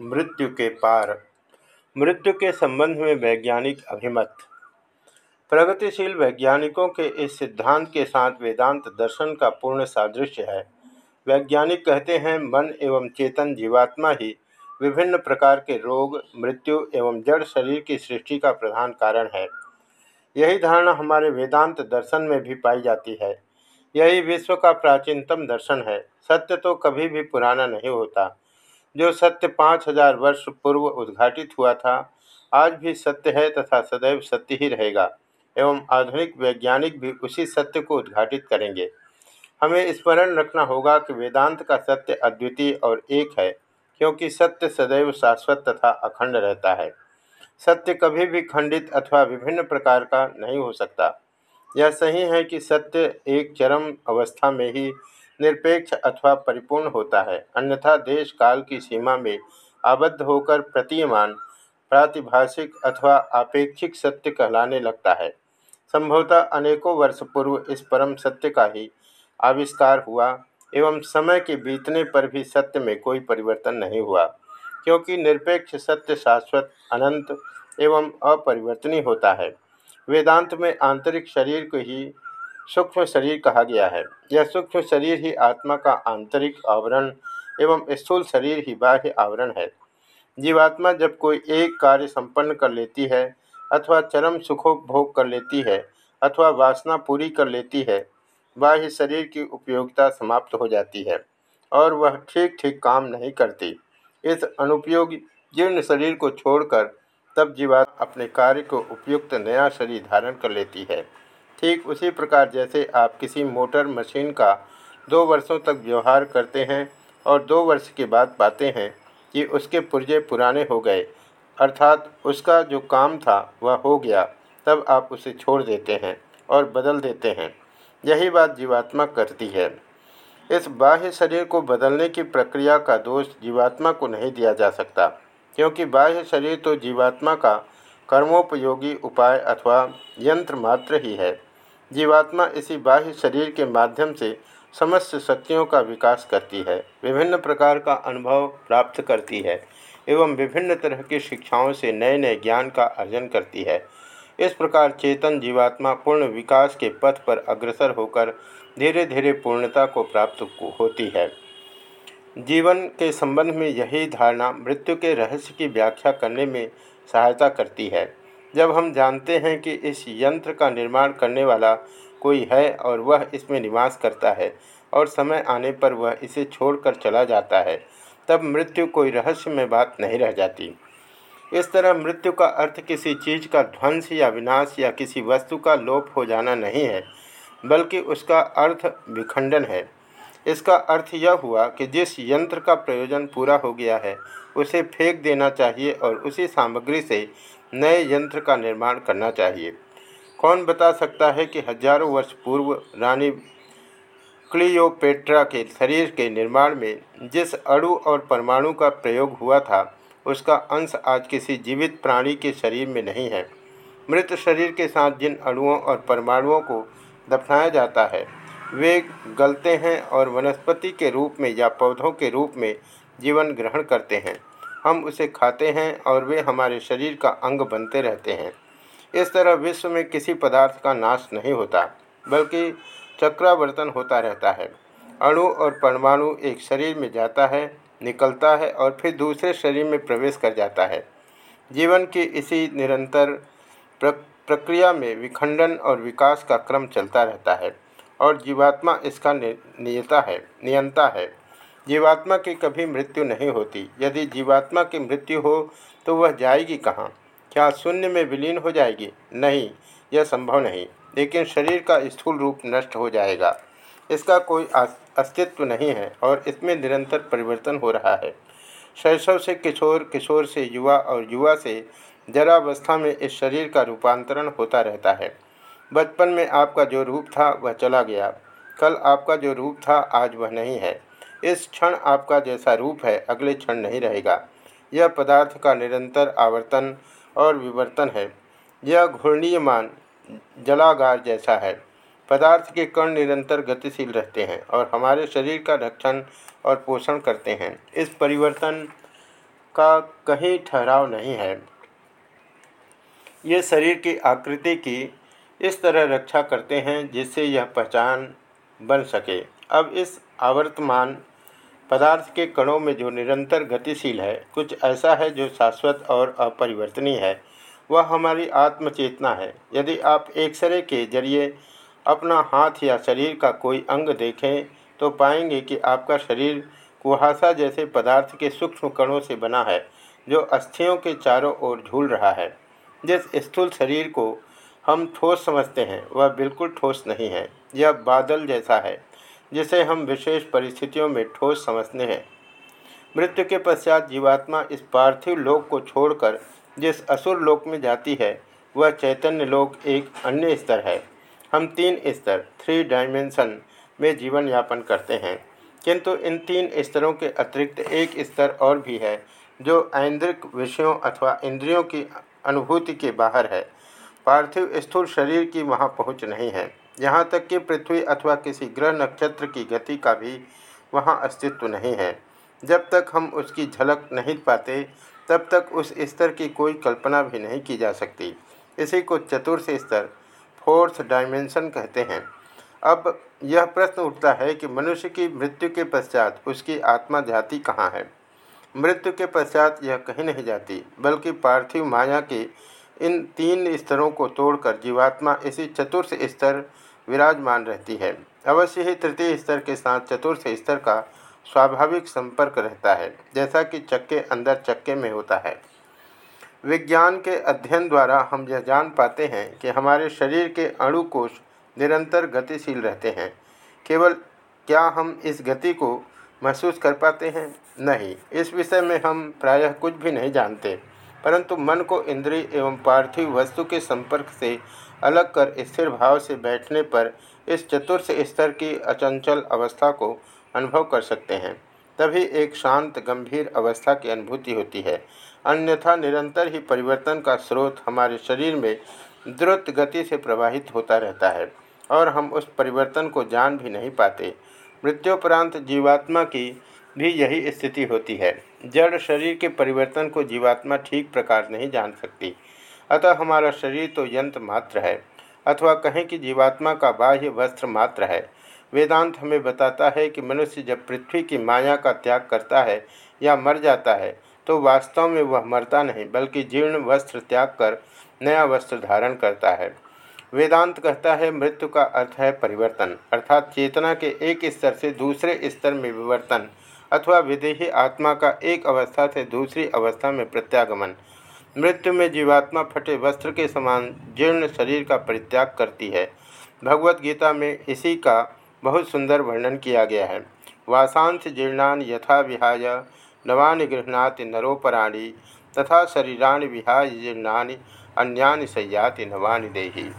मृत्यु के पार। मृत्यु के संबंध में वैज्ञानिक अभिमत। प्रगतिशील वैज्ञानिकों के इस सिद्धांत के साथ वेदांत दर्शन का पूर्ण सादृश्य है। वैज्ञानिक कहते हैं, मन एवं चेतन जीवात्मा ही विभिन्न प्रकार के रोग, मृत्यु एवं जड़ शरीर की सृष्टि का प्रधान कारण है। यही धारणा हमारे वेदांत दर्शन में भी पाई जाती है। यही विश्व का प्राचीनतम दर्शन है। सत्य तो कभी भी पुराना नहीं होता। जो सत्य पाँच हज़ार वर्ष पूर्व उद्घाटित हुआ था, आज भी सत्य है तथा सदैव सत्य ही रहेगा, एवं आधुनिक वैज्ञानिक भी उसी सत्य को उद्घाटित करेंगे। हमें स्मरण रखना होगा कि वेदांत का सत्य अद्वितीय और एक है, क्योंकि सत्य सदैव शाश्वत तथा अखंड रहता है। सत्य कभी भी खंडित अथवा विभिन्न प्रकार का नहीं हो सकता। यह सही है कि सत्य एक चरम अवस्था में ही निरपेक्ष अथवा परिपूर्ण होता है। अन्यथा देश काल की सीमा में आबद्ध होकर प्रतीयमान, प्रातिभाषिक अथवा आपेक्षिक सत्य कहलाने लगता है। संभवतः अनेकों वर्ष पूर्व इस परम सत्य का ही आविष्कार हुआ एवं समय के बीतने पर भी सत्य में कोई परिवर्तन नहीं हुआ, क्योंकि निरपेक्ष सत्य शाश्वत, अनंत एवं अपरिवर्तनीय होता है। वेदांत में आंतरिक शरीर को ही सूक्ष्म शरीर कहा गया है। यह सूक्ष्म शरीर ही आत्मा का आंतरिक आवरण एवं स्थूल शरीर ही बाह्य आवरण है। जीवात्मा जब कोई एक कार्य संपन्न कर लेती है अथवा चरम सुखोपभोग कर लेती है अथवा वासना पूरी कर लेती है, बाह्य शरीर की उपयोगिता समाप्त हो जाती है और वह ठीक ठीक काम नहीं करती। इस अनुपयोग जीर्ण शरीर को छोड़कर तब जीवात्मा अपने कार्य को उपयुक्त नया शरीर धारण कर लेती है। ठीक उसी प्रकार जैसे आप किसी मोटर मशीन का दो वर्षों तक व्यवहार करते हैं और दो वर्ष के बाद पाते हैं कि उसके पुर्जे पुराने हो गए, अर्थात उसका जो काम था वह हो गया, तब आप उसे छोड़ देते हैं और बदल देते हैं। यही बात जीवात्मा करती है। इस बाह्य शरीर को बदलने की प्रक्रिया का दोष जीवात्मा को नहीं दिया जा सकता, क्योंकि बाह्य शरीर तो जीवात्मा का कर्मोपयोगी उपाय अथवा यंत्र मात्र ही है। जीवात्मा इसी बाह्य शरीर के माध्यम से समस्त शक्तियों का विकास करती है, विभिन्न प्रकार का अनुभव प्राप्त करती है, एवं विभिन्न तरह की शिक्षाओं से नए नए ज्ञान का अर्जन करती है। इस प्रकार चेतन जीवात्मा पूर्ण विकास के पथ पर अग्रसर होकर धीरे धीरे पूर्णता को प्राप्त होती है। जीवन के संबंध में यही धारणा मृत्यु के रहस्य की व्याख्या करने में सहायता करती है। जब हम जानते हैं कि इस यंत्र का निर्माण करने वाला कोई है और वह इसमें निवास करता है और समय आने पर वह इसे छोड़कर चला जाता है, तब मृत्यु कोई रहस्य में बात नहीं रह जाती। इस तरह मृत्यु का अर्थ किसी चीज़ का ध्वंस या विनाश या किसी वस्तु का लोप हो जाना नहीं है, बल्कि उसका अर्थ विखंडन है। इसका अर्थ यह हुआ कि जिस यंत्र का प्रयोजन पूरा हो गया है, उसे फेंक देना चाहिए और उसी सामग्री से नए यंत्र का निर्माण करना चाहिए। कौन बता सकता है कि हज़ारों वर्ष पूर्व रानी क्लियोपेट्रा के शरीर के निर्माण में जिस अणु और परमाणु का प्रयोग हुआ था, उसका अंश आज किसी जीवित प्राणी के शरीर में नहीं है। मृत शरीर के साथ जिन अणुओं और परमाणुओं को दफनाया जाता है वे गलते हैं और वनस्पति के रूप में या पौधों के रूप में जीवन ग्रहण करते हैं। हम उसे खाते हैं और वे हमारे शरीर का अंग बनते रहते हैं। इस तरह विश्व में किसी पदार्थ का नाश नहीं होता, बल्कि चक्रावर्तन होता रहता है। अणु और परमाणु एक शरीर में जाता है, निकलता है और फिर दूसरे शरीर में प्रवेश कर जाता है। जीवन की इसी निरंतर प्रक्रिया में विखंडन और विकास का क्रम चलता रहता है। और जीवात्मा इसका नियता है, नियंता है। जीवात्मा की कभी मृत्यु नहीं होती। यदि जीवात्मा की मृत्यु हो तो वह जाएगी कहाँ? क्या शून्य में विलीन हो जाएगी? नहीं, यह संभव नहीं। लेकिन शरीर का स्थूल रूप नष्ट हो जाएगा। इसका कोई अस्तित्व नहीं है और इसमें निरंतर परिवर्तन हो रहा है। शैशव से किशोर किशोर से युवा और युवा से जरावस्था में इस शरीर का रूपांतरण होता रहता है। बचपन में आपका जो रूप था, वह चला गया। कल आपका जो रूप था, आज वह नहीं है। इस क्षण आपका जैसा रूप है, अगले क्षण नहीं रहेगा। यह पदार्थ का निरंतर आवर्तन और विवर्तन है। यह घूर्णीयमान, जलागार जैसा है। पदार्थ के कण निरंतर गतिशील रहते हैं और हमारे शरीर का रक्षण और पोषण करते हैं। इस परिवर्तन का कहीं ठहराव नहीं है। ये शरीर की आकृति की इस तरह रक्षा करते हैं जिससे यह पहचान बन सके। अब इस आवर्तमान पदार्थ के कणों में जो निरंतर गतिशील है, कुछ ऐसा है जो शाश्वत और अपरिवर्तनीय है। वह हमारी आत्मचेतना है। यदि आप एक्सरे के ज़रिए अपना हाथ या शरीर का कोई अंग देखें तो पाएँगे कि आपका शरीर कुहासा जैसे पदार्थ के सूक्ष्म कणों से बना है, जो अस्थियों के चारों ओर झूल रहा है। जिस स्थूल शरीर को हम ठोस समझते हैं, वह बिल्कुल ठोस नहीं है, यह बादल जैसा है, जिसे हम विशेष परिस्थितियों में ठोस समझते हैं। मृत्यु के पश्चात जीवात्मा इस पार्थिव लोक को छोड़कर जिस असुर लोक में जाती है, वह चैतन्य लोक एक अन्य स्तर है। हम तीन स्तर थ्री डायमेंशन में जीवन यापन करते हैं, किंतु इन तीन स्तरों के अतिरिक्त एक स्तर और भी है, जो ऐन्द्रिक विषयों अथवा इंद्रियों की अनुभूति के बाहर है। पार्थिव स्थूल शरीर की वहाँ पहुँच नहीं है। यहाँ तक कि पृथ्वी अथवा किसी ग्रह नक्षत्र की गति का भी वहाँ अस्तित्व नहीं है। जब तक हम उसकी झलक नहीं पाते, तब तक उस स्तर की कोई कल्पना भी नहीं की जा सकती। इसी को चतुर्थ स्तर, फोर्थ डायमेंशन कहते हैं। अब यह प्रश्न उठता है कि मनुष्य की मृत्यु के पश्चात उसकी आत्मा जाति कहाँ है? मृत्यु के पश्चात यह कहीं नहीं जाती, बल्कि पार्थिव माया के इन तीन स्तरों को तोड़कर जीवात्मा इसी चतुर्थ स्तर विराजमान रहती है। अवश्य ही तृतीय स्तर के साथ चतुर्थ स्तर का स्वाभाविक संपर्क रहता है, जैसा कि चक्के अंदर चक्के में होता है। विज्ञान के अध्ययन द्वारा हम यह जान पाते हैं कि हमारे शरीर के अणुकोश निरंतर गतिशील रहते हैं। केवल क्या हम इस गति को महसूस कर पाते हैं? नहीं, इस विषय में हम प्रायः कुछ भी नहीं जानते। परंतु मन को इंद्रिय एवं पार्थिव वस्तु के संपर्क से अलग कर स्थिर भाव से बैठने पर इस चतुर्थ स्तर की अचंचल अवस्था को अनुभव कर सकते हैं। तभी एक शांत, गंभीर अवस्था की अनुभूति होती है। अन्यथा निरंतर ही परिवर्तन का स्रोत हमारे शरीर में द्रुत गति से प्रवाहित होता रहता है और हम उस परिवर्तन को जान भी नहीं पाते। मृत्युपरांत जीवात्मा की भी यही स्थिति होती है। जड़ शरीर के परिवर्तन को जीवात्मा ठीक प्रकार नहीं जान सकती। अतः हमारा शरीर तो यंत्र मात्र है, अथवा कहें कि जीवात्मा का बाह्य वस्त्र मात्र है। वेदांत हमें बताता है कि मनुष्य जब पृथ्वी की माया का त्याग करता है या मर जाता है तो वास्तव में वह मरता नहीं, बल्कि जीर्ण वस्त्र त्याग कर नया वस्त्र धारण करता है। वेदांत कहता है, मृत्यु का अर्थ है परिवर्तन, अर्थात चेतना के एक स्तर से दूसरे स्तर में विवर्तन। अथवा विदेही आत्मा का एक अवस्था से दूसरी अवस्था में प्रत्यागमन। मृत्यु में जीवात्मा फटे वस्त्र के समान जीर्ण शरीर का परित्याग करती है। भगवत गीता में इसी का बहुत सुंदर वर्णन किया गया है। वासांश जीर्णान यथा विहाय, नवानि गृहणाति नरोपराणी, तथा शरीरान विहाय जीर्णानि, अन्यानि सयाति नवानि देही।